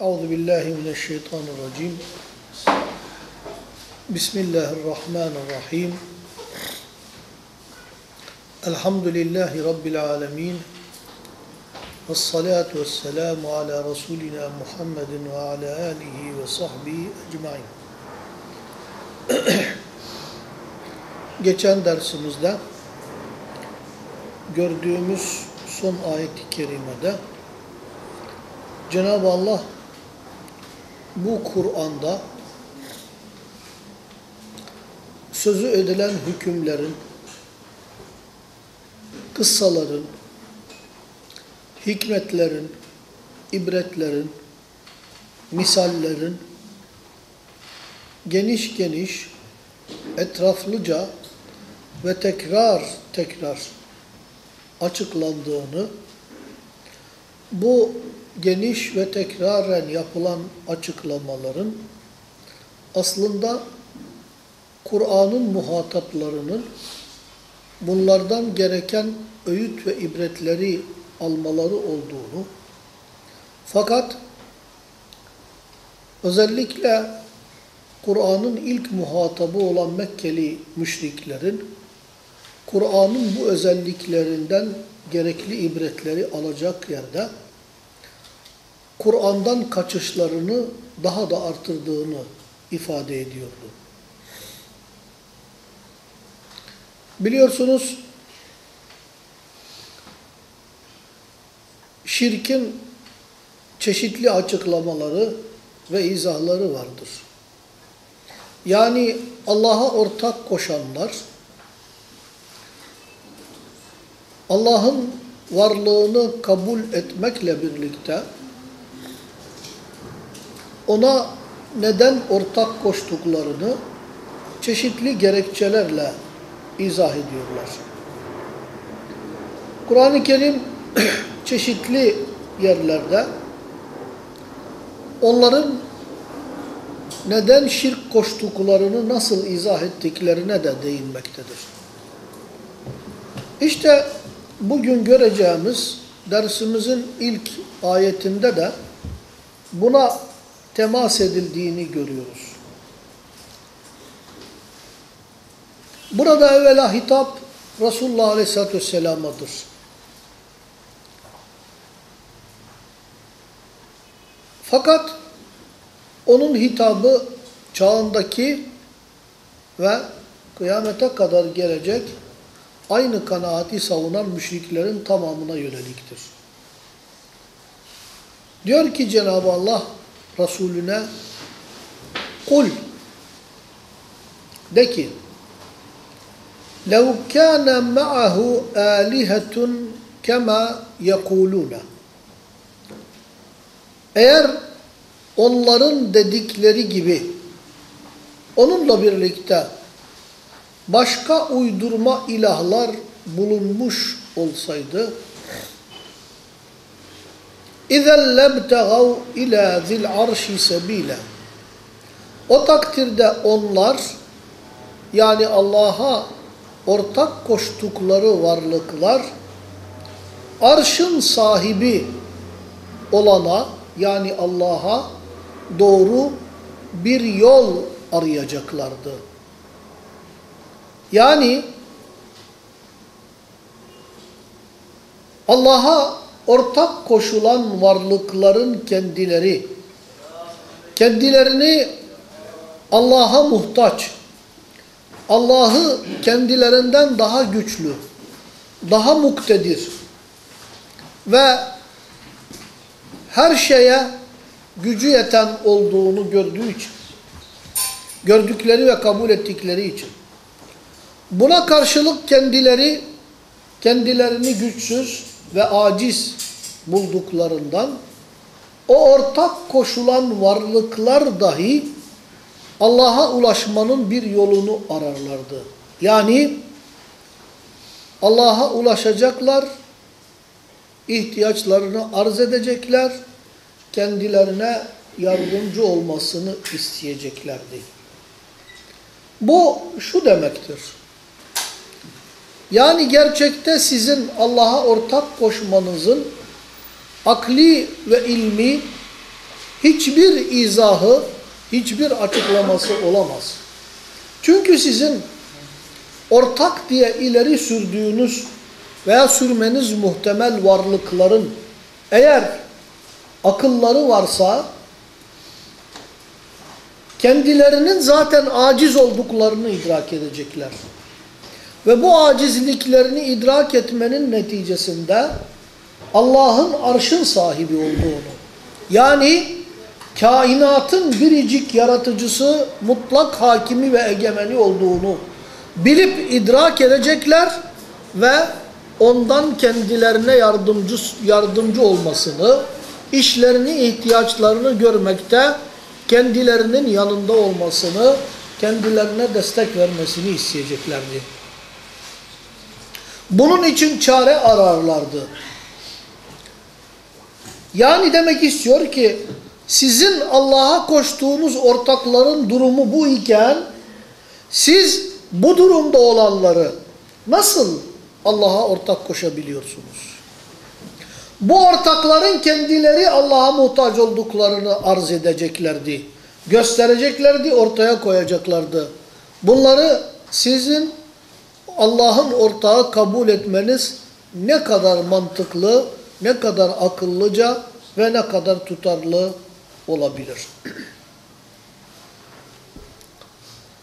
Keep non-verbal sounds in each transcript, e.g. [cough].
Euzu billahi mineşşeytanirracim. Bismillahirrahmanirrahim. Elhamdülillahi rabbil alamin. Ves salatu vesselamu ala rasulina Muhammedin ve ala alihi ve sahbihi ecmaîn. [clears throat] Geçen dersimizde gördüğümüz son ayet-i kerimede Cenab-ı Allah bu Kur'an'da sözü edilen hükümlerin, kıssaların, hikmetlerin, ibretlerin, misallerin geniş geniş, etraflıca ve tekrar tekrar açıklandığını, bu geniş ve tekraren yapılan açıklamaların aslında Kur'an'ın muhataplarının bunlardan gereken öğüt ve ibretleri almaları olduğunu fakat özellikle Kur'an'ın ilk muhatabı olan Mekkeli müşriklerin Kur'an'ın bu özelliklerinden gerekli ibretleri alacak yerde Kur'an'dan kaçışlarını daha da artırdığını ifade ediyordu. Biliyorsunuz şirkin çeşitli açıklamaları ve izahları vardır. Yani Allah'a ortak koşanlar Allah'ın varlığını kabul etmekle birlikte ona neden ortak koştuklarını çeşitli gerekçelerle izah ediyorlar. Kur'an-ı Kerim [clears throat] çeşitli yerlerde onların neden şirk koştuklarını nasıl izah ettiklerine de değinmektedir. İşte bugün göreceğimiz dersimizin ilk ayetinde de buna temas edildiğini görüyoruz. Burada evvela hitap Resulullah Aleyhisselatü Vesselam'adır. Fakat onun hitabı çağındaki ve kıyamete kadar gelecek aynı kanaati savunan müşriklerin tamamına yöneliktir. Diyor ki Cenab-ı Allah Resulüne kul de ki لَوْ كَانَ مَعَهُ آلِهَةٌ كَمَا يَقُولُونَ Eğer onların dedikleri gibi onunla birlikte başka uydurma ilahlar bulunmuş olsaydı اِذَا لَبْتَغَوْا اِلَى ذِي الْعَرْشِ سَب۪يلًا O takdirde onlar yani Allah'a ortak koştukları varlıklar arşın sahibi olana yani Allah'a doğru bir yol arayacaklardı. Yani Allah'a ortak koşulan varlıkların kendileri, kendilerini Allah'a muhtaç, Allah'ı kendilerinden daha güçlü, daha muktedir ve her şeye gücü yeten olduğunu gördüğü için, gördükleri ve kabul ettikleri için, buna karşılık kendileri, kendilerini güçsüz ve aciz bulduklarından, o ortak koşulan varlıklar dahi Allah'a ulaşmanın bir yolunu ararlardı. Yani Allah'a ulaşacaklar, ihtiyaçlarını arz edecekler, kendilerine yardımcı olmasını isteyeceklerdi. Bu şu demektir. Yani gerçekte sizin Allah'a ortak koşmanızın akli ve ilmi hiçbir izahı, hiçbir açıklaması olamaz. Çünkü sizin ortak diye ileri sürdüğünüz veya sürmeniz muhtemel varlıkların eğer akılları varsa kendilerinin zaten aciz olduklarını idrak edecekler. Ve bu acizliklerini idrak etmenin neticesinde Allah'ın arşın sahibi olduğunu, yani kainatın biricik yaratıcısı, mutlak hakimi ve egemeni olduğunu bilip idrak edecekler ve ondan kendilerine yardımcı, yardımcı olmasını, işlerini, ihtiyaçlarını görmekte kendilerinin yanında olmasını, kendilerine destek vermesini isteyeceklerdi. Bunun için çare ararlardı. Yani demek istiyor ki sizin Allah'a koştuğunuz ortakların durumu bu iken siz bu durumda olanları nasıl Allah'a ortak koşabiliyorsunuz? Bu ortakların kendileri Allah'a muhtaç olduklarını arz edeceklerdi. Göstereceklerdi, ortaya koyacaklardı. Bunları sizin Allah'ın ortağı kabul etmeniz ne kadar mantıklı, ne kadar akıllıca ve ne kadar tutarlı olabilir. [clears throat]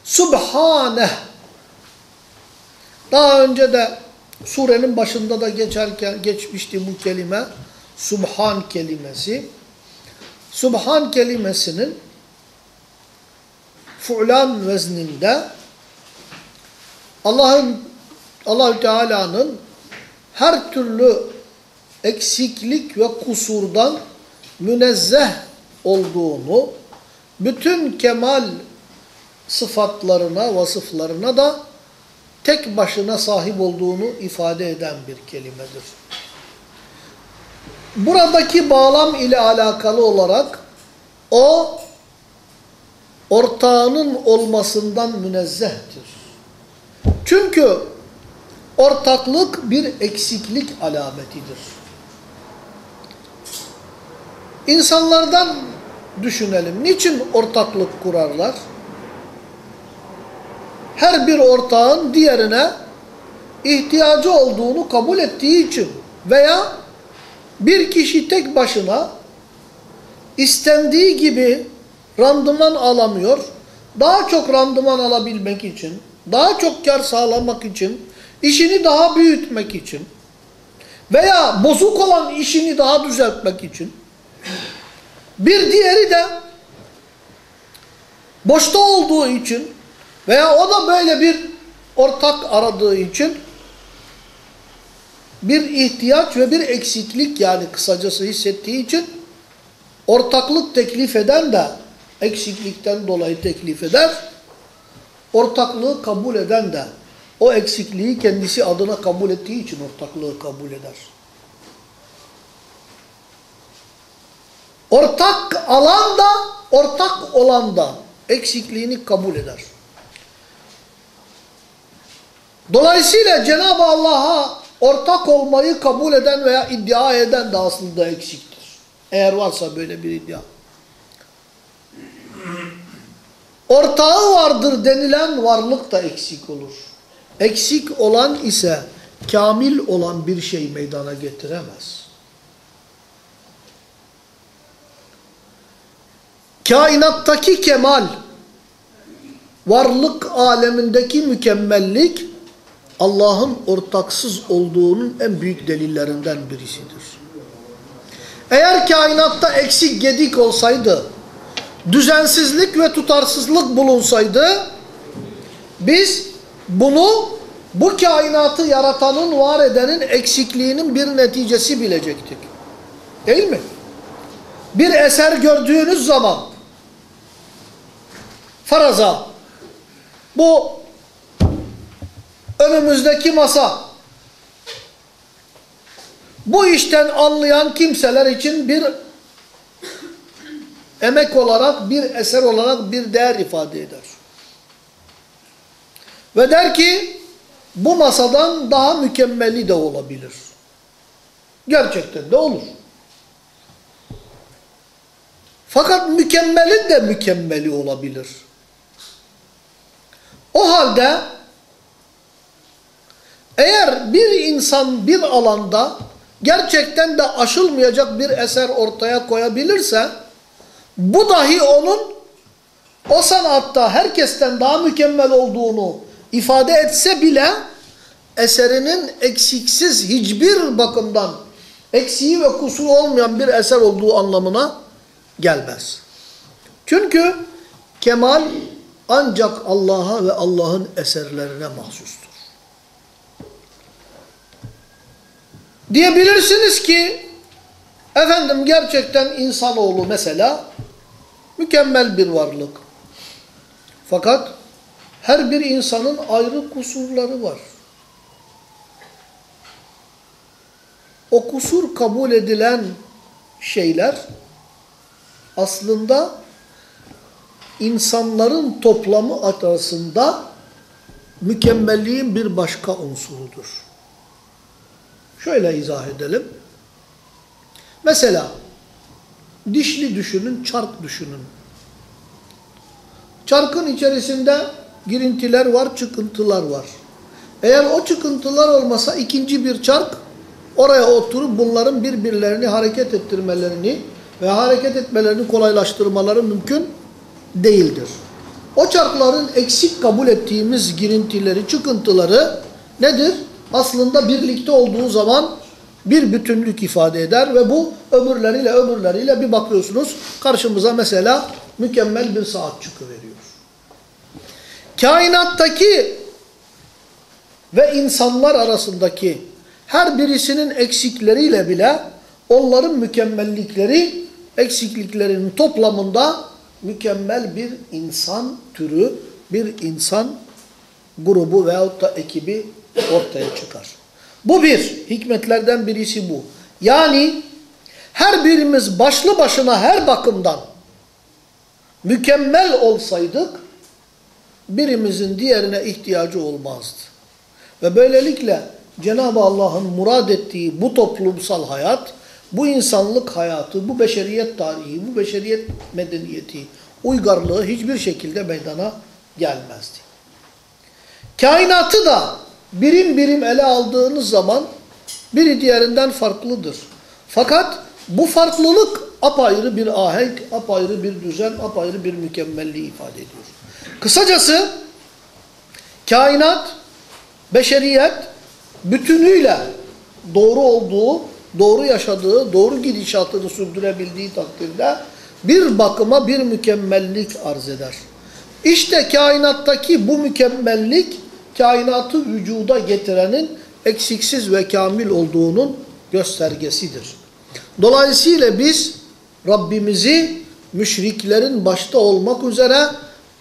Subhaneh. Daha önce de surenin başında da geçerken geçmişti bu kelime. Subhan kelimesi. Subhan kelimesinin fu'lan vezninde Allah'ın Allahü Teala'nın her türlü eksiklik ve kusurdan münezzeh olduğunu, bütün kemal sıfatlarına, vasıflarına da tek başına sahip olduğunu ifade eden bir kelimedir. Buradaki bağlam ile alakalı olarak o ortağının olmasından münezzehtir. Çünkü ortaklık bir eksiklik alametidir. İnsanlardan düşünelim. Niçin ortaklık kurarlar? Her bir ortağın diğerine ihtiyacı olduğunu kabul ettiği için veya bir kişi tek başına istendiği gibi randıman alamıyor. Daha çok randıman alabilmek için, daha çok kar sağlamak için, işini daha büyütmek için veya bozuk olan işini daha düzeltmek için bir diğeri de boşta olduğu için veya o da böyle bir ortak aradığı için bir ihtiyaç ve bir eksiklik yani kısacası hissettiği için ortaklık teklif eden de eksiklikten dolayı teklif eder. Ortaklığı kabul eden de o eksikliği kendisi adına kabul ettiği için ortaklığı kabul eder. Ortak alan da, ortak olan da eksikliğini kabul eder. Dolayısıyla Cenab-ı Allah'a ortak olmayı kabul eden veya iddia eden de aslında eksiktir. Eğer varsa böyle bir iddia. Ortağı vardır denilen varlık da eksik olur. Eksik olan ise kamil olan bir şey meydana getiremez. Kainattaki kemal, varlık alemindeki mükemmellik, Allah'ın ortaksız olduğunun en büyük delillerinden birisidir. Eğer kainatta eksik gedik olsaydı, düzensizlik ve tutarsızlık bulunsaydı, biz bunu bu kainatı yaratanın, var edenin eksikliğinin bir neticesi bilecektik. Değil mi? Bir eser gördüğünüz zaman faraza bu önümüzdeki masa bu işten anlayan kimseler için bir emek olarak, bir eser olarak bir değer ifade eder. Ve der ki bu masadan daha mükemmeli de olabilir. Gerçekten de olur. Fakat mükemmelin de mükemmeli olabilir. O halde eğer bir insan bir alanda gerçekten de aşılmayacak bir eser ortaya koyabilirse bu dahi onun o sanatta herkesten daha mükemmel olduğunu ifade etse bile eserinin eksiksiz hiçbir bakımdan eksiği ve kusuru olmayan bir eser olduğu anlamına gelmez. Çünkü kemal ancak Allah'a ve Allah'ın eserlerine mahsustur. Diyebilirsiniz ki efendim gerçekten insanoğlu mesela mükemmel bir varlık. Fakat her bir insanın ayrı kusurları var. O kusur kabul edilen şeyler aslında insanların toplamı arasında mükemmelliğin bir başka unsurudur. Şöyle izah edelim. Mesela dişli düşünün, çark düşünün. Çarkın içerisinde girintiler var, çıkıntılar var. Eğer o çıkıntılar olmasa ikinci bir çark oraya oturup bunların birbirlerini hareket ettirmelerini ve hareket etmelerini kolaylaştırmaları mümkün değildir. O çarkların eksik kabul ettiğimiz girintileri, çıkıntıları nedir? Aslında birlikte olduğu zaman bir bütünlük ifade eder ve bu ömürleriyle ömürleriyle bir bakıyorsunuz karşımıza mesela mükemmel bir saat çıkıveriyor. Kainattaki ve insanlar arasındaki her birisinin eksikleriyle bile onların mükemmellikleri eksikliklerinin toplamında mükemmel bir insan türü, bir insan grubu veyahut da ekibi ortaya çıkar. Bu bir, hikmetlerden birisi bu. Yani her birimiz başlı başına her bakımdan mükemmel olsaydık birimizin diğerine ihtiyacı olmazdı. Ve böylelikle Cenab-ı Allah'ın murad ettiği bu toplumsal hayat, bu insanlık hayatı, bu beşeriyet tarihi, bu beşeriyet medeniyeti, uygarlığı hiçbir şekilde meydana gelmezdi. Kainatı da birim birim ele aldığınız zaman biri diğerinden farklıdır. Fakat bu farklılık apayrı bir ahenk, apayrı bir düzen, apayrı bir mükemmelliği ifade ediyor. Kısacası kainat, beşeriyet bütünüyle doğru olduğu, doğru yaşadığı, doğru gidişatını sürdürebildiği takdirde bir bakıma bir mükemmellik arz eder. İşte kainattaki bu mükemmellik kainatı vücuda getirenin eksiksiz ve kamil olduğunun göstergesidir. Dolayısıyla biz Rabbimizi müşriklerin başta olmak üzere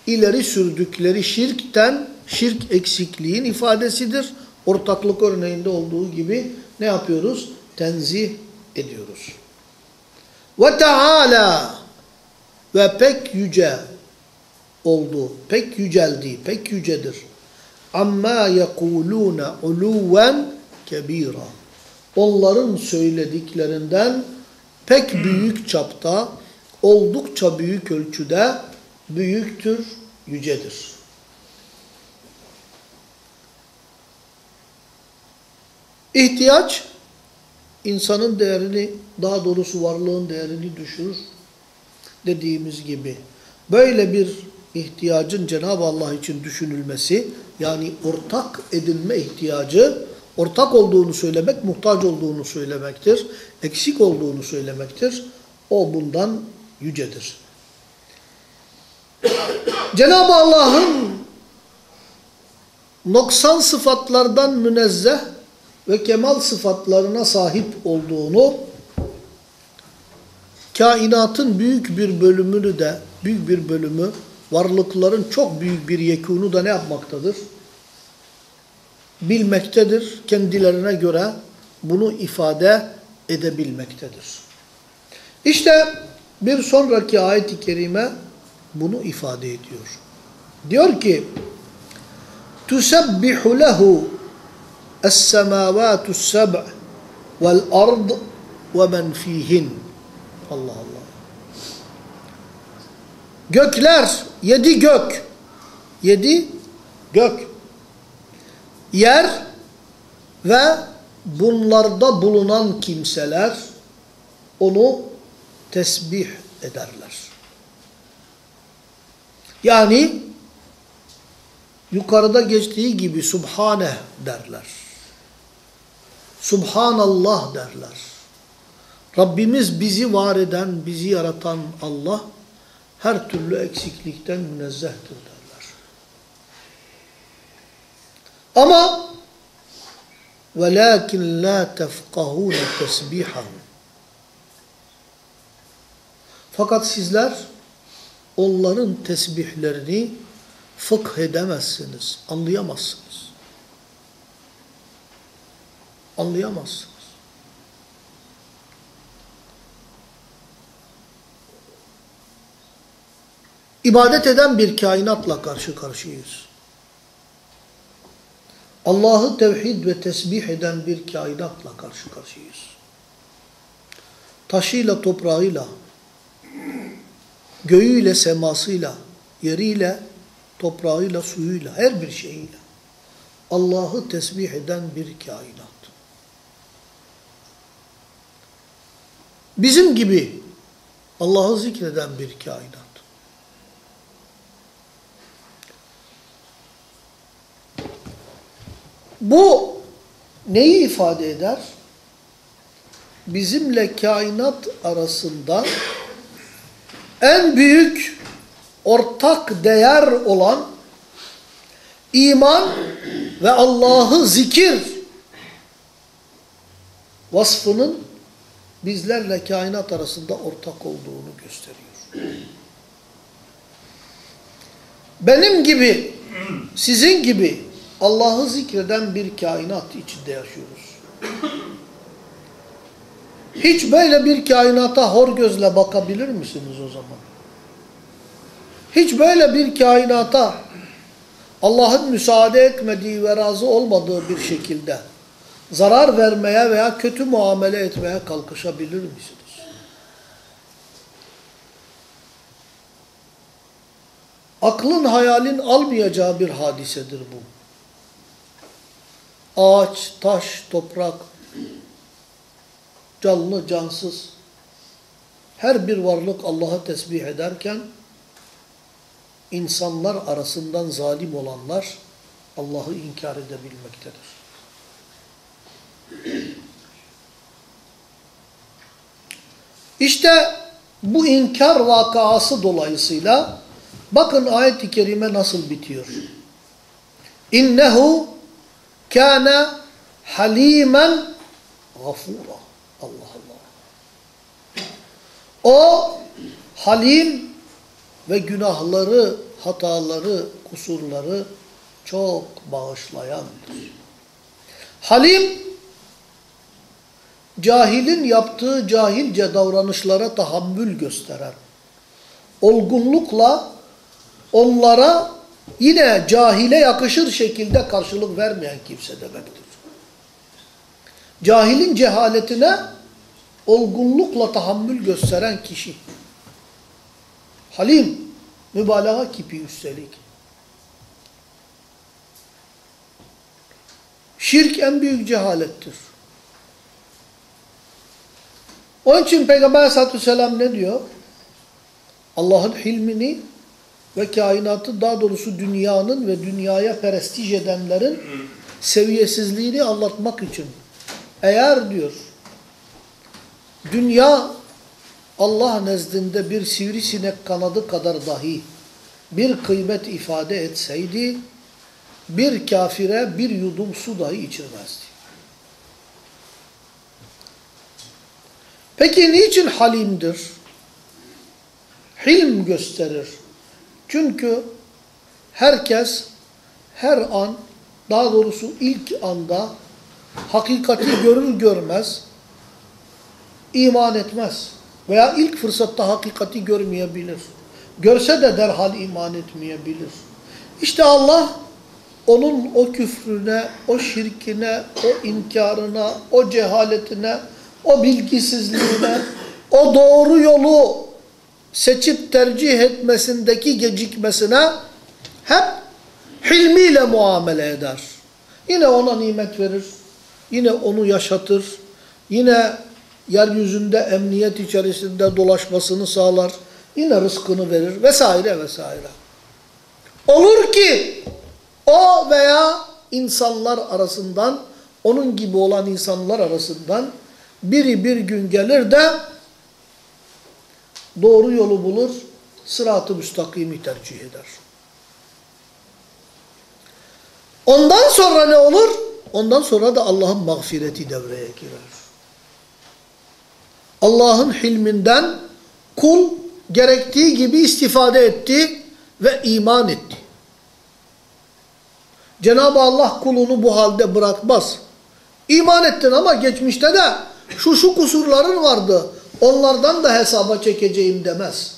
ileri sürdükleri şirkten, şirk eksikliğin ifadesidir. Ortaklık örneğinde olduğu gibi ne yapıyoruz? Tenzih ediyoruz. Ve Teala ve pek yüce oldu, pek yüceldi, pek yücedir. Amma yekulune uluven kebira. Onların söylediklerinden pek büyük çapta, oldukça büyük ölçüde büyüktür, yücedir. İhtiyaç, insanın değerini, daha doğrusu varlığın değerini düşürür dediğimiz gibi. Böyle bir ihtiyacın Cenab-ı Allah için düşünülmesi, yani ortak edinme ihtiyacı, ortak olduğunu söylemek, muhtaç olduğunu söylemektir, eksik olduğunu söylemektir. O bundan yücedir. [coughs] Cenab-ı Allah'ın noksan sıfatlardan münezzeh ve kemal sıfatlarına sahip olduğunu kainatın büyük bir bölümünü de büyük bir bölümü varlıkların çok büyük bir yekunu da ne yapmaktadır? Bilmektedir. Kendilerine göre bunu ifade edebilmektedir. İşte bir sonraki ayet-i kerime bunu ifade ediyor. Diyor ki تُسَبِّحُ لَهُ السَّمَاوَاتُ السَّبْعِ وَالْأَرْضِ وَمَنْ فِيهِنْ Allah Allah. gökler, yedi gök, yedi gök, yer ve bunlarda bulunan kimseler onu tesbih ederler. Yani yukarıda geçtiği gibi Subhaneh derler. Subhanallah derler. Rabbimiz bizi var eden, bizi yaratan Allah her türlü eksiklikten münezzehtir derler. Ama وَلَاكِنْ لَا تَفْقَهُونَ تَسْبِيحَهُ Fakat sizler onların tesbihlerini fıkh edemezsiniz, anlayamazsınız. Anlayamazsınız. İbadet eden bir kainatla karşı karşıyayız. Allah'ı tevhid ve tesbih eden bir kainatla karşı karşıyayız. Taşıyla, toprağıyla, göğüyle, semasıyla, yeriyle, toprağıyla, suyuyla, her bir şeyiyle Allah'ı tesbih eden bir kainat. Bizim gibi Allah'ı zikreden bir kainat. Bu neyi ifade eder? Bizimle kainat arasında en büyük ortak değer olan iman ve Allah'ı zikir vasfının bizlerle kainat arasında ortak olduğunu gösteriyor. Benim gibi, sizin gibi Allah'ı zikreden bir kainat içinde yaşıyoruz. Hiç böyle bir kainata hor gözle bakabilir misiniz o zaman? Hiç böyle bir kainata Allah'ın müsaade etmediği ve razı olmadığı bir şekilde zarar vermeye veya kötü muamele etmeye kalkışabilir misiniz? Aklın hayalin almayacağı bir hadisedir bu. Ağaç, taş, toprak, canlı, cansız, her bir varlık Allah'a tesbih ederken, insanlar arasından zalim olanlar Allah'ı inkar edebilmektedir. İşte bu inkar vakası dolayısıyla bakın ayet-i kerime nasıl bitiyor. İnnehu kâne halimen gafura. Allah Allah. O halim ve günahları, hataları, kusurları çok bağışlayandır. Halim, cahilin yaptığı cahilce davranışlara tahammül gösteren, olgunlukla onlara yine cahile yakışır şekilde karşılık vermeyen kimse demektir. Cahilin cehaletine olgunlukla tahammül gösteren kişi. Halim, mübalağa kipi üstelik. Şirk en büyük cehalettir. Onun için Peygamber aleyhissalatü vesselam ne diyor? Allah'ın hilmini ve kainatı daha doğrusu dünyanın ve dünyaya perestij edenlerin seviyesizliğini anlatmak için. Eğer diyor dünya Allah nezdinde bir sivrisinek kanadı kadar dahi bir kıymet ifade etseydi bir kafire bir yudum su dahi içirmezdi. Peki niçin halimdir? Hilm gösterir. Çünkü herkes her an daha doğrusu ilk anda hakikati görür görmez iman etmez. Veya ilk fırsatta hakikati görmeyebilir. Görse de derhal iman etmeyebilir. İşte Allah onun o küfrüne, o şirkine, o inkarına, o cehaletine, o bilgisizliğine, o doğru yolu seçip tercih etmesindeki gecikmesine hep hilmiyle muamele eder. Yine ona nimet verir. Yine onu yaşatır. Yine yeryüzünde emniyet içerisinde dolaşmasını sağlar. Yine rızkını verir vesaire vesaire. Olur ki o veya insanlar arasından, onun gibi olan insanlar arasından biri bir gün gelir de doğru yolu bulur, sırat-ı müstakimi tercih eder. Ondan sonra ne olur? Ondan sonra da Allah'ın mağfireti devreye girer. Allah'ın hilminden kul gerektiği gibi istifade etti ve iman etti. Cenab-ı Allah kulunu bu halde bırakmaz. İman ettin ama geçmişte de şu şu kusurların vardı. Onlardan da hesaba çekeceğim demez.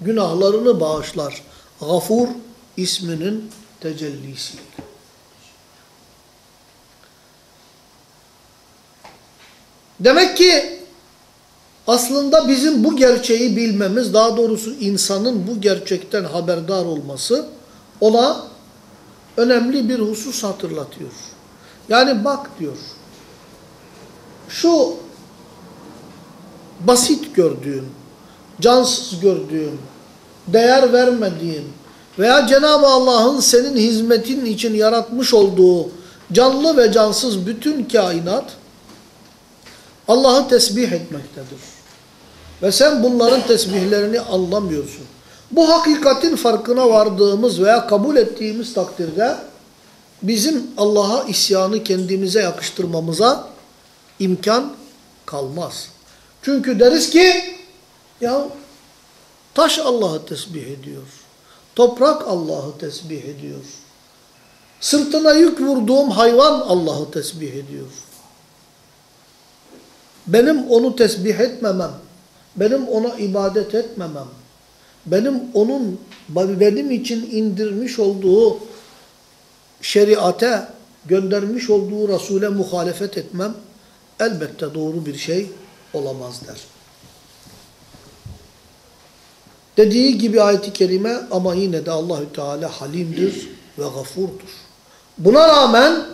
Günahlarını bağışlar. Gafur isminin tecellisiyle. Demek ki aslında bizim bu gerçeği bilmemiz, daha doğrusu insanın bu gerçekten haberdar olması ona önemli bir husus hatırlatıyor. Yani bak diyor, şu basit gördüğün, cansız gördüğün, değer vermediğin veya Cenab-ı Allah'ın senin hizmetin için yaratmış olduğu canlı ve cansız bütün kainat Allah'ı tesbih etmektedir. Ve sen bunların tesbihlerini anlamıyorsun. Bu hakikatin farkına vardığımız veya kabul ettiğimiz takdirde bizim Allah'a isyanı kendimize yakıştırmamıza imkan kalmaz. Çünkü deriz ki ya taş Allah'ı tesbih ediyor. Toprak Allah'ı tesbih ediyor. Sırtına yük vurduğum hayvan Allah'ı tesbih ediyor. Benim onu tesbih etmemem, benim ona ibadet etmemem, benim onun benim için indirmiş olduğu şeriate göndermiş olduğu Resul'e muhalefet etmem elbette doğru bir şey olamaz der. Dediği gibi ayet-i kerime ama yine de Allahü Teala halimdir ve gafurdur. Buna rağmen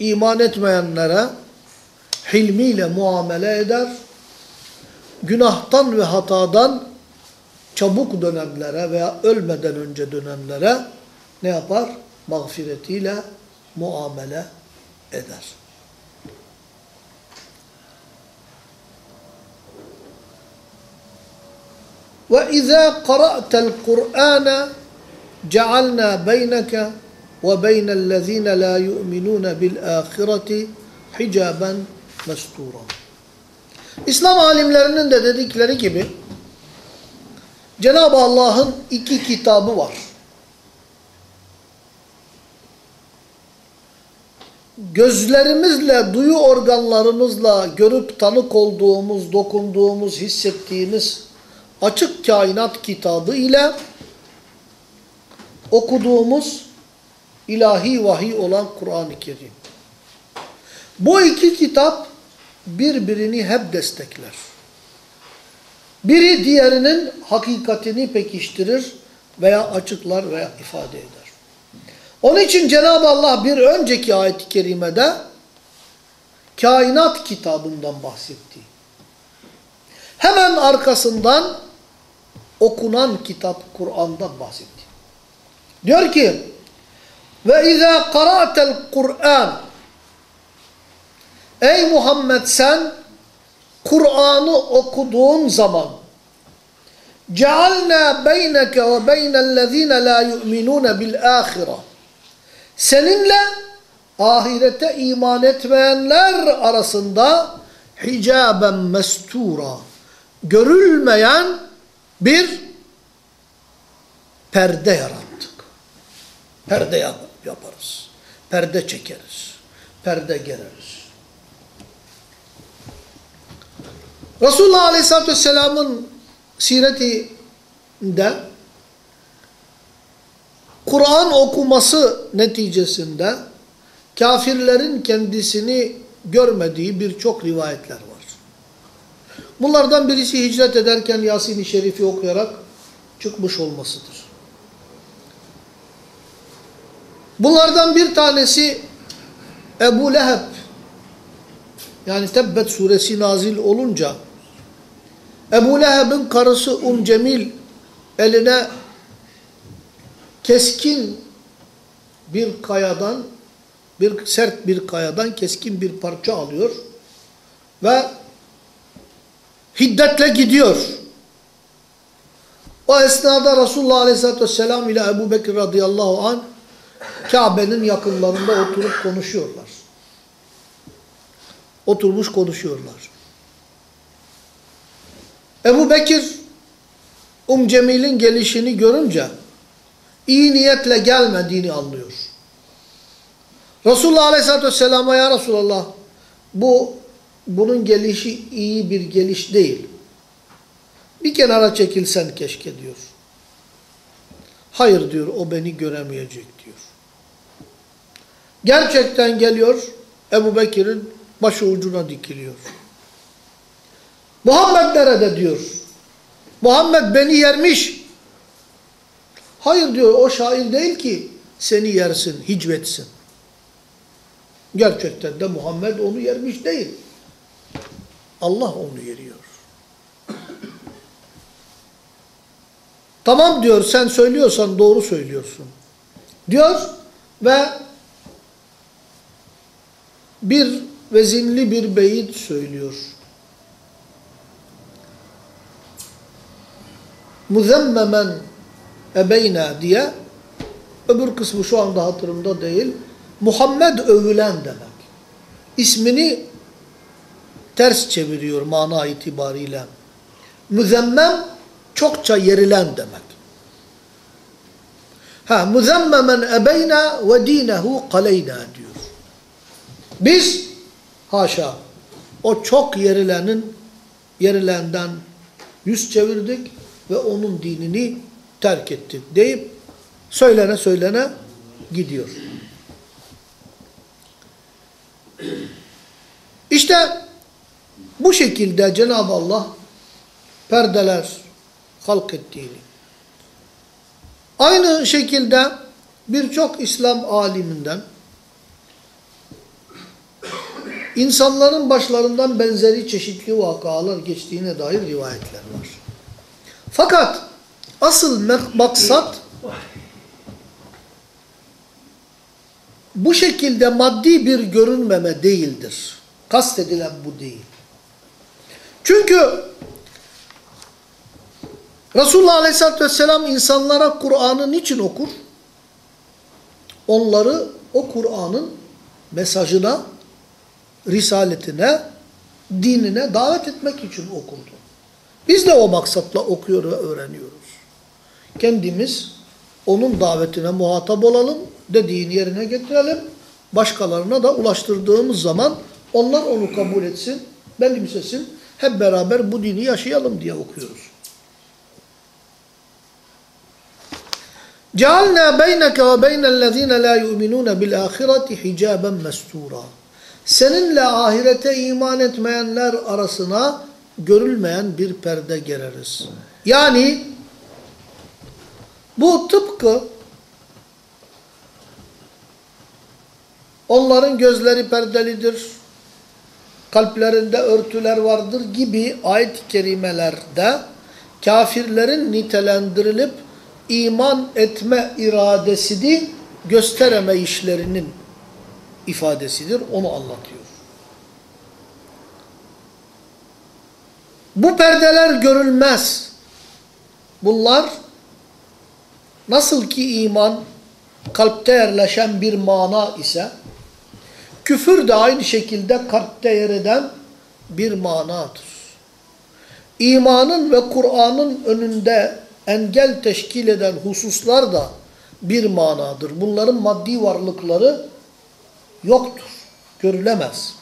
iman etmeyenlere hilmiyle muamele eder, günahtan ve hatadan çabuk dönenlere veya ölmeden önce dönenlere ne yapar? Mağfiretiyle muamele eder. Ve izâ qara'tel Kur'âne cealnâ beyneke ve beynellezîne lâ yu'minûne bil âhireti hicaben. İslam alimlerinin de dedikleri gibi Cenab-ı Allah'ın iki kitabı var. Gözlerimizle, duyu organlarımızla görüp tanık olduğumuz, dokunduğumuz, hissettiğimiz açık kainat kitabı ile okuduğumuz ilahi vahiy olan Kur'an-ı Kerim. Bu iki kitap birbirini hep destekler. Biri diğerinin hakikatini pekiştirir veya açıklar veya ifade eder. Onun için Cenab-ı Allah bir önceki ayet-i kerimede kainat kitabından bahsetti. Hemen arkasından okunan kitap Kur'an'dan bahsetti. Diyor ki ve izâ qara'tel Kur'an Ey Muhammed sen Kur'an'ı okuduğun zaman cealna beyneke ve beynellezine la yu'minun bil ahire seninle ahirete iman etmeyenler arasında hicaben mestura görülmeyen bir perde yarattık. Perde yaparız. Perde çekeriz. Perde gereriz. Resulullah Aleyhisselatü Vesselam'ın siretinde Kur'an okuması neticesinde kafirlerin kendisini görmediği birçok rivayetler var. Bunlardan birisi hicret ederken Yasin-i Şerif'i okuyarak çıkmış olmasıdır. Bunlardan bir tanesi Ebu Leheb yani Tebbet suresi nazil olunca Ebu Leheb'in karısı Um Cemil eline keskin bir kayadan bir sert bir kayadan keskin bir parça alıyor ve hiddetle gidiyor. O esnada Resulullah Aleyhisselatü Vesselam ile Ebu Bekir radıyallahu anh Kabe'nin yakınlarında oturup konuşuyorlar. Oturmuş konuşuyorlar. Ebu Bekir Um Cemil'in gelişini görünce iyi niyetle gelmediğini anlıyor. Resulullah Aleyhisselatü Vesselam'a ya Resulallah bu bunun gelişi iyi bir geliş değil. Bir kenara çekilsen keşke diyor. Hayır diyor o beni göremeyecek diyor. Gerçekten geliyor Ebu Bekir'in başı ucuna dikiliyor. Muhammed nerede diyor. Muhammed beni yermiş. Hayır diyor o şair değil ki seni yersin, hicvetsin. Gerçekten de Muhammed onu yermiş değil. Allah onu yeriyor. Tamam diyor sen söylüyorsan doğru söylüyorsun. Diyor ve bir vezinli bir beyit söylüyor. Muzemmemen ebeyna diye öbür kısmı şu anda hatırımda değil. Muhammed övülen demek. İsmini ters çeviriyor mana itibariyle. Müzemmem çokça yerilen demek. Ha muzemmemen ebeyna ve dinehu kaleyna diyor. Biz haşa o çok yerilenin yerilenden yüz çevirdik ve onun dinini terk ettik deyip söylene söylene gidiyor. İşte bu şekilde Cenab-ı Allah perdeler halk ettiğini. Aynı şekilde birçok İslam aliminden insanların başlarından benzeri çeşitli vakalar geçtiğine dair rivayetler var. Fakat asıl maksat bu şekilde maddi bir görünmeme değildir. Kastedilen bu değil. Çünkü Resulullah Aleyhisselatü Vesselam insanlara Kur'an'ı niçin okur? Onları o Kur'an'ın mesajına, risaletine, dinine davet etmek için okurdu. Biz de o maksatla okuyor ve öğreniyoruz. Kendimiz onun davetine muhatap olalım, dediğini yerine getirelim. Başkalarına da ulaştırdığımız zaman onlar onu kabul etsin, benimsesin hep beraber bu dini yaşayalım diye okuyoruz. Cealna beyneke ve beynellezine la yu'minune bil ahireti hicaben mestura. Seninle ahirete iman etmeyenler arasına görülmeyen bir perde gereriz. Yani bu tıpkı onların gözleri perdelidir kalplerinde örtüler vardır gibi ayet-i kerimelerde kafirlerin nitelendirilip iman etme iradesini göstereme işlerinin ifadesidir. Onu anlatıyor. Bu perdeler görülmez. Bunlar nasıl ki iman kalpte yerleşen bir mana ise küfür de aynı şekilde kalpte yer eden bir manadır. İmanın ve Kur'an'ın önünde engel teşkil eden hususlar da bir manadır. Bunların maddi varlıkları yoktur, görülemez.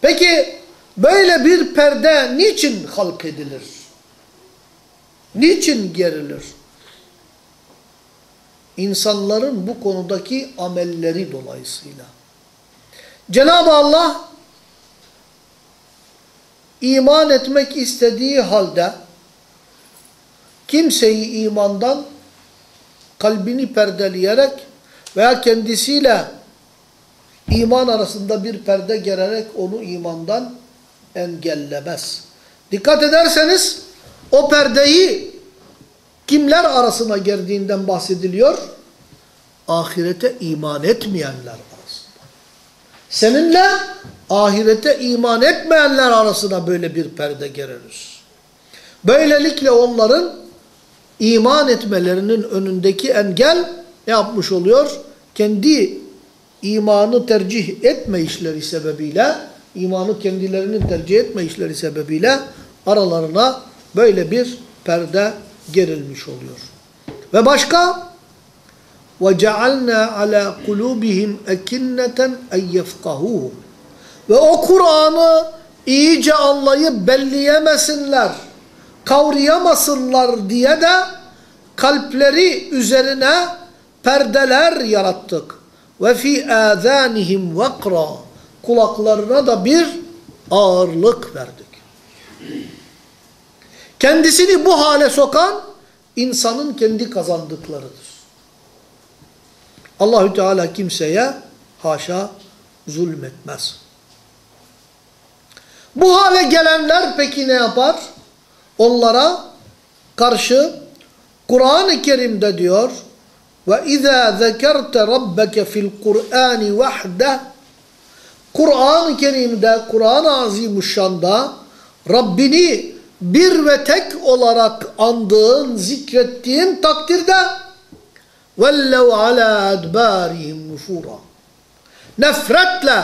Peki böyle bir perde niçin halk edilir? Niçin gerilir? İnsanların bu konudaki amelleri dolayısıyla. Cenab-ı Allah iman etmek istediği halde kimseyi imandan kalbini perdeleyerek veya kendisiyle iman arasında bir perde gererek onu imandan engellemez. Dikkat ederseniz o perdeyi kimler arasına girdiğinden bahsediliyor? Ahirete iman etmeyenler. Seninle ahirete iman etmeyenler arasına böyle bir perde gereriz. Böylelikle onların iman etmelerinin önündeki engel ne yapmış oluyor? Kendi imanı tercih etme işleri sebebiyle, imanı kendilerinin tercih etme işleri sebebiyle aralarına böyle bir perde gerilmiş oluyor. Ve başka وَجَعَلْنَا عَلَى قُلُوبِهِمْ اَكِنَّةً اَنْ يَفْقَهُوهُ Ve o Kur'an'ı iyice anlayıp belleyemesinler, kavrayamasınlar diye de kalpleri üzerine perdeler yarattık. Ve fi azanihim vakra kulaklarına da bir ağırlık verdik. Kendisini bu hale sokan insanın kendi kazandıklarıdır. Allahü Teala kimseye haşa zulmetmez. Bu hale gelenler peki ne yapar? Onlara karşı Kur'an-ı Kerim'de diyor ve izâ zekerte rabbeke fil Kur'an vahde Kur'an-ı Kerim'de Kur'an-ı Azimuşşan'da Rabbini bir ve tek olarak andığın, zikrettiğin takdirde وَلَّوْ عَلَى اَدْبَارِهِمْ نُفُورًا Nefretle,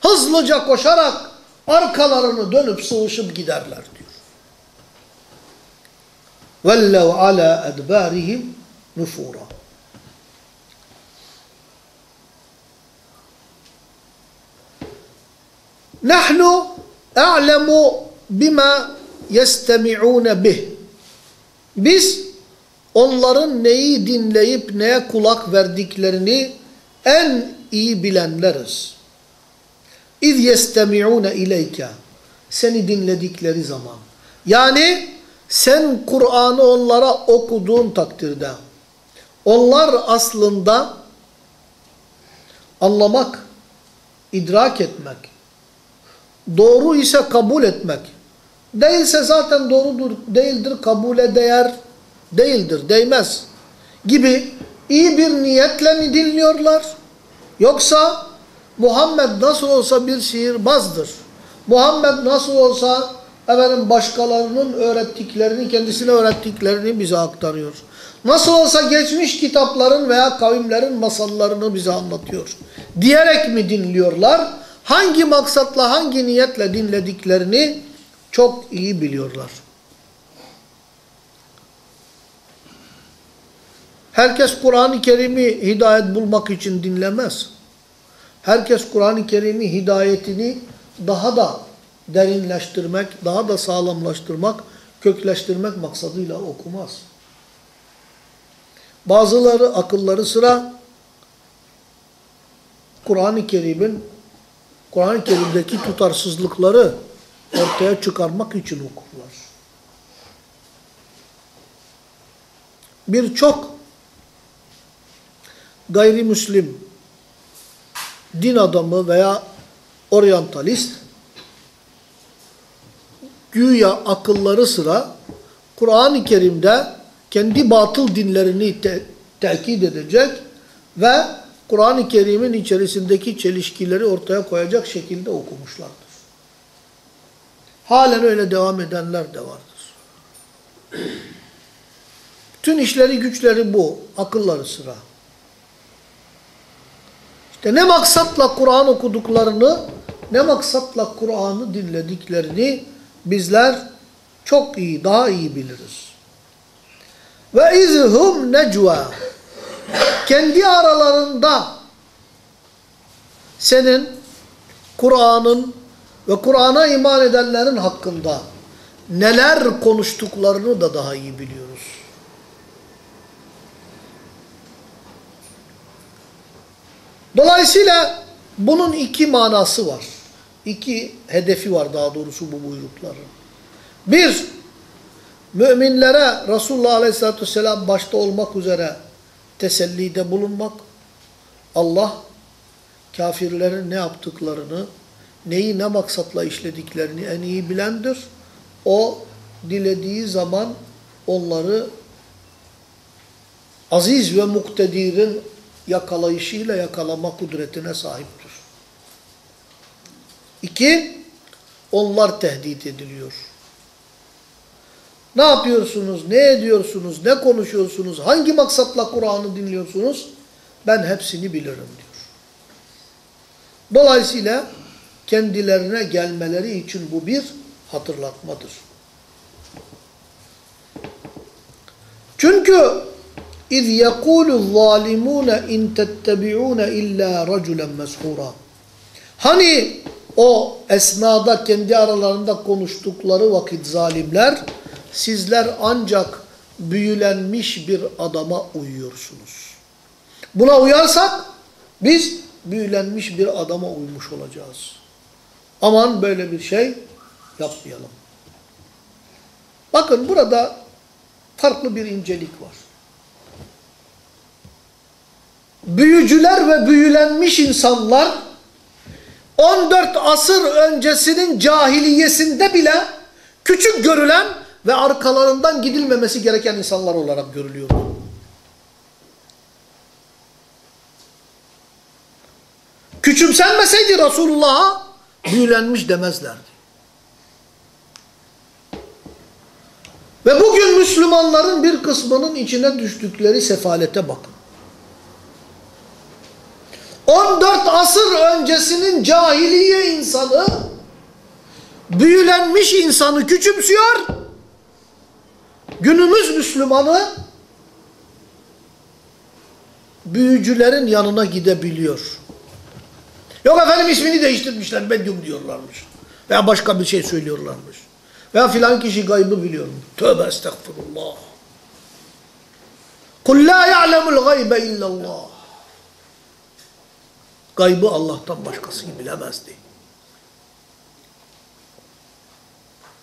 hızlıca koşarak arkalarını dönüp sıvışıp giderler diyor. وَلَّوْ عَلَى اَدْبَارِهِمْ نُفُورًا نَحْنُ أَعْلَمُ بِمَا يَسْتَمِعُونَ بِهِ Biz onların neyi dinleyip neye kulak verdiklerini en iyi bilenleriz. İz yestemi'une ileyke seni dinledikleri zaman. Yani sen Kur'an'ı onlara okuduğun takdirde onlar aslında anlamak, idrak etmek, doğru ise kabul etmek, değilse zaten doğrudur, değildir, kabule değer değildir, değmez gibi iyi bir niyetle mi dinliyorlar? Yoksa Muhammed nasıl olsa bir sihirbazdır. Muhammed nasıl olsa efendim başkalarının öğrettiklerini, kendisine öğrettiklerini bize aktarıyor. Nasıl olsa geçmiş kitapların veya kavimlerin masallarını bize anlatıyor. Diyerek mi dinliyorlar? Hangi maksatla, hangi niyetle dinlediklerini çok iyi biliyorlar. Herkes Kur'an-ı Kerim'i hidayet bulmak için dinlemez. Herkes Kur'an-ı Kerim'i hidayetini daha da derinleştirmek, daha da sağlamlaştırmak, kökleştirmek maksadıyla okumaz. Bazıları akılları sıra Kur'an-ı Kerim'in Kur'an-ı Kerim'deki tutarsızlıkları ortaya çıkarmak için okurlar. Birçok gayrimüslim din adamı veya oryantalist güya akılları sıra Kur'an-ı Kerim'de kendi batıl dinlerini te tekit edecek ve Kur'an-ı Kerim'in içerisindeki çelişkileri ortaya koyacak şekilde okumuşlardır. Halen öyle devam edenler de vardır. Bütün işleri güçleri bu. Akılları sıra. İşte ne maksatla Kur'an okuduklarını, ne maksatla Kur'an'ı dinlediklerini bizler çok iyi, daha iyi biliriz. Ve izhum necva kendi aralarında senin Kur'an'ın ve Kur'an'a iman edenlerin hakkında neler konuştuklarını da daha iyi biliyoruz. Dolayısıyla bunun iki manası var. iki hedefi var daha doğrusu bu buyrukların. Bir, müminlere Resulullah Aleyhisselatü Vesselam başta olmak üzere tesellide bulunmak. Allah kafirlerin ne yaptıklarını, neyi ne maksatla işlediklerini en iyi bilendir. O dilediği zaman onları aziz ve muktedirin yakalayışıyla yakalama kudretine sahiptir. İki, onlar tehdit ediliyor. Ne yapıyorsunuz, ne ediyorsunuz, ne konuşuyorsunuz, hangi maksatla Kur'an'ı dinliyorsunuz? Ben hepsini bilirim diyor. Dolayısıyla kendilerine gelmeleri için bu bir hatırlatmadır. Çünkü İz yekulu zalimune in tettebi'une illa raculen meshura. Hani o esnada kendi aralarında konuştukları vakit zalimler sizler ancak büyülenmiş bir adama uyuyorsunuz. Buna uyarsak biz büyülenmiş bir adama uymuş olacağız. Aman böyle bir şey yapmayalım. Bakın burada farklı bir incelik var. Büyücüler ve büyülenmiş insanlar 14 asır öncesinin cahiliyesinde bile küçük görülen ve arkalarından gidilmemesi gereken insanlar olarak görülüyor. Küçümsenmeseydi Resulullah'a büyülenmiş demezlerdi. Ve bugün Müslümanların bir kısmının içine düştükleri sefalete bakın. 14 asır öncesinin cahiliye insanı büyülenmiş insanı küçümsüyor. Günümüz Müslümanı büyücülerin yanına gidebiliyor. Yok efendim ismini değiştirmişler medyum diyorlarmış. Veya başka bir şey söylüyorlarmış. Veya filan kişi gaybı biliyormuş. Tövbe estağfurullah. Kul la ya'lemul gaybe illallah. Gaybı Allah'tan başkası bilemezdi.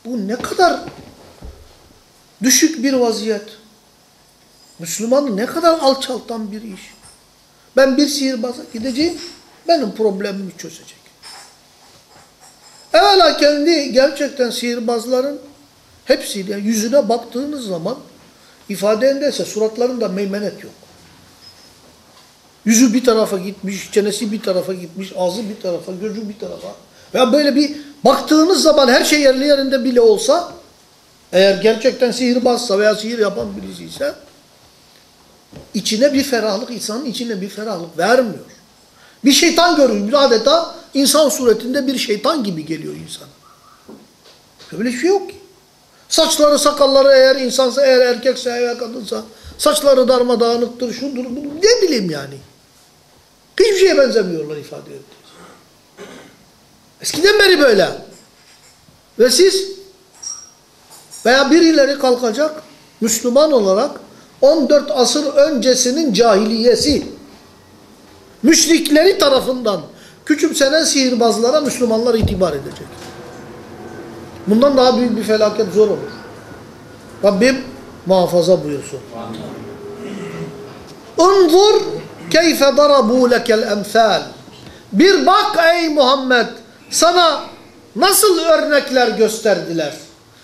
Bu ne kadar düşük bir vaziyet. Müslümanı ne kadar alçaltan bir iş. Ben bir sihirbaza gideceğim, benim problemimi çözecek. Evvela kendi gerçekten sihirbazların hepsiyle yüzüne baktığınız zaman ifadeindeyse suratlarında meymenet yok. Yüzü bir tarafa gitmiş, çenesi bir tarafa gitmiş, ağzı bir tarafa, gözü bir tarafa. Veya böyle bir baktığınız zaman her şey yerli yerinde bile olsa eğer gerçekten sihirbazsa veya sihir yapan birisi ise içine bir ferahlık, insanın içine bir ferahlık vermiyor. Bir şeytan görür, adeta insan suretinde bir şeytan gibi geliyor insan. Böyle bir şey yok ki. Saçları, sakalları eğer insansa, eğer erkekse, eğer kadınsa, saçları darmadağınıktır, şudur, budur, ne bileyim yani. Hiçbir şeye benzemiyorlar ifade ediyoruz. Eskiden beri böyle. Ve siz veya birileri kalkacak Müslüman olarak 14 asır öncesinin cahiliyesi müşrikleri tarafından küçümsenen sihirbazlara Müslümanlar itibar edecek. Bundan daha büyük bir felaket zor olur. Rabbim muhafaza buyursun. Unzur keyfe darabu lekel emsal. Bir bak ey Muhammed sana nasıl örnekler gösterdiler.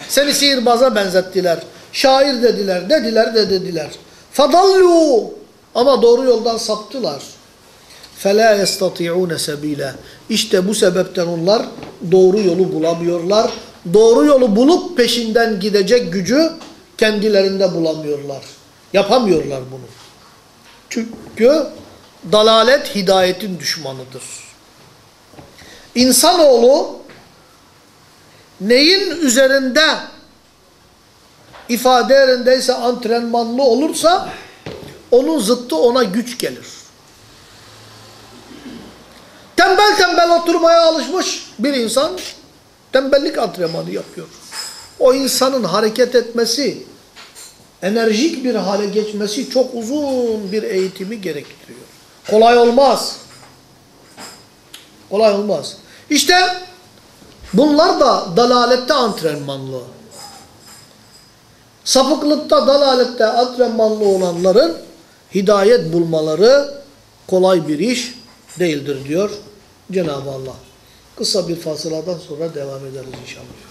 Seni sihirbaza benzettiler. Şair dediler, dediler de dediler. Fadallu ama doğru yoldan saptılar. فَلَا يَسْتَطِعُونَ سَب۪يلًا İşte bu sebepten onlar doğru yolu bulamıyorlar. Doğru yolu bulup peşinden gidecek gücü kendilerinde bulamıyorlar. Yapamıyorlar bunu. çünkü dalalet hidayetin düşmanıdır. İnsanoğlu neyin üzerinde ifade yerindeyse antrenmanlı olursa onun zıttı ona güç gelir. Tembel tembel oturmaya alışmış bir insan tembellik antrenmanı yapıyor. O insanın hareket etmesi, enerjik bir hale geçmesi çok uzun bir eğitimi gerektiriyor. Kolay olmaz. Kolay olmaz. İşte Bunlar da dalalette antrenmanlı. Sapıklıkta, dalalette antrenmanlı olanların hidayet bulmaları kolay bir iş değildir diyor Cenab-ı Allah. Kısa bir fasıladan sonra devam ederiz inşallah.